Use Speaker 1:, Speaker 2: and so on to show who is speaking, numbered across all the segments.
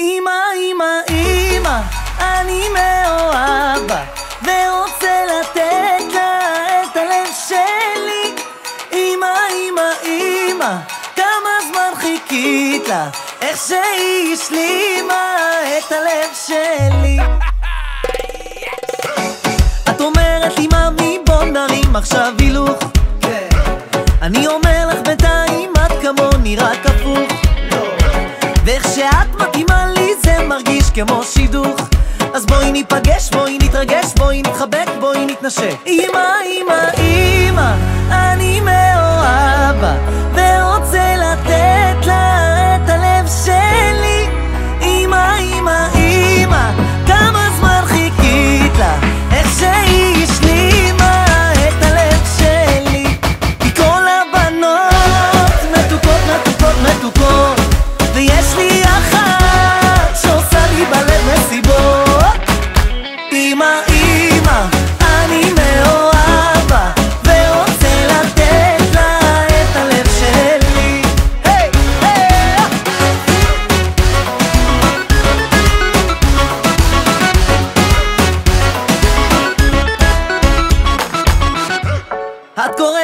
Speaker 1: אמא, אמא, אמא, אני מאוהב בה ורוצה לתת לה את הלב שלי. אמא, אמא, אמא, כמה זמן חיכית לה? איך שהיא השלימה את הלב שלי. את אומרת לי ממי בוא נרים עכשיו הילוך. אני אומר מרגיש כמו שידוך. אז בואי ניפגש, בואי נתרגש, בואי נתחבק, בואי נתנשק. אמא, אמא,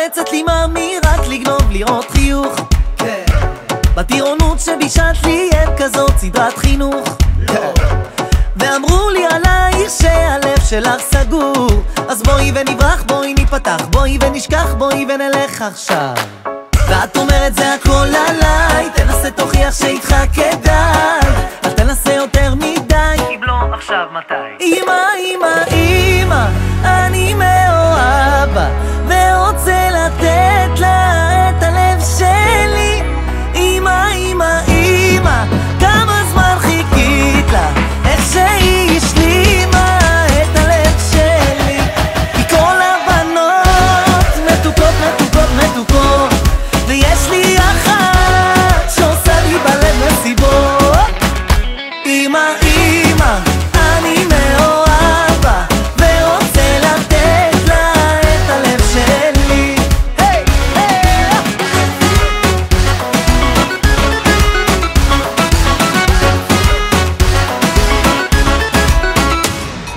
Speaker 1: את קורצת לי ממי רק לגנוב לראות חיוך. בטירונות שבישלת לי אין כזאת סדרת חינוך. ואמרו לי עלייך שהלב שלך סגור. אז בואי ונברח, בואי ניפתח, בואי ונשכח, בואי ונלך עכשיו. ואת אומרת זה הכל עליי תנסה תוכיח שאיתך כדאי. אל תנסה יותר מדי.
Speaker 2: אם לא, עכשיו מתי?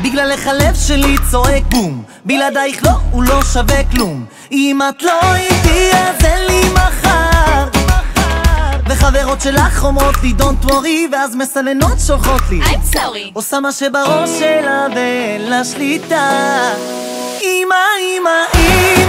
Speaker 1: בגללך הלב שלי צועק. בום. בלעדייך לא, הוא לא שווה כלום. אם את לא איתי אז אין לי מחר. וחברות שלך אומרות לי don't worry ואז מסננות שולחות לי.
Speaker 3: I'm sorry.
Speaker 1: עושה מה שבראש שלה ואין לה שליטה. אמא, אמא, אמא,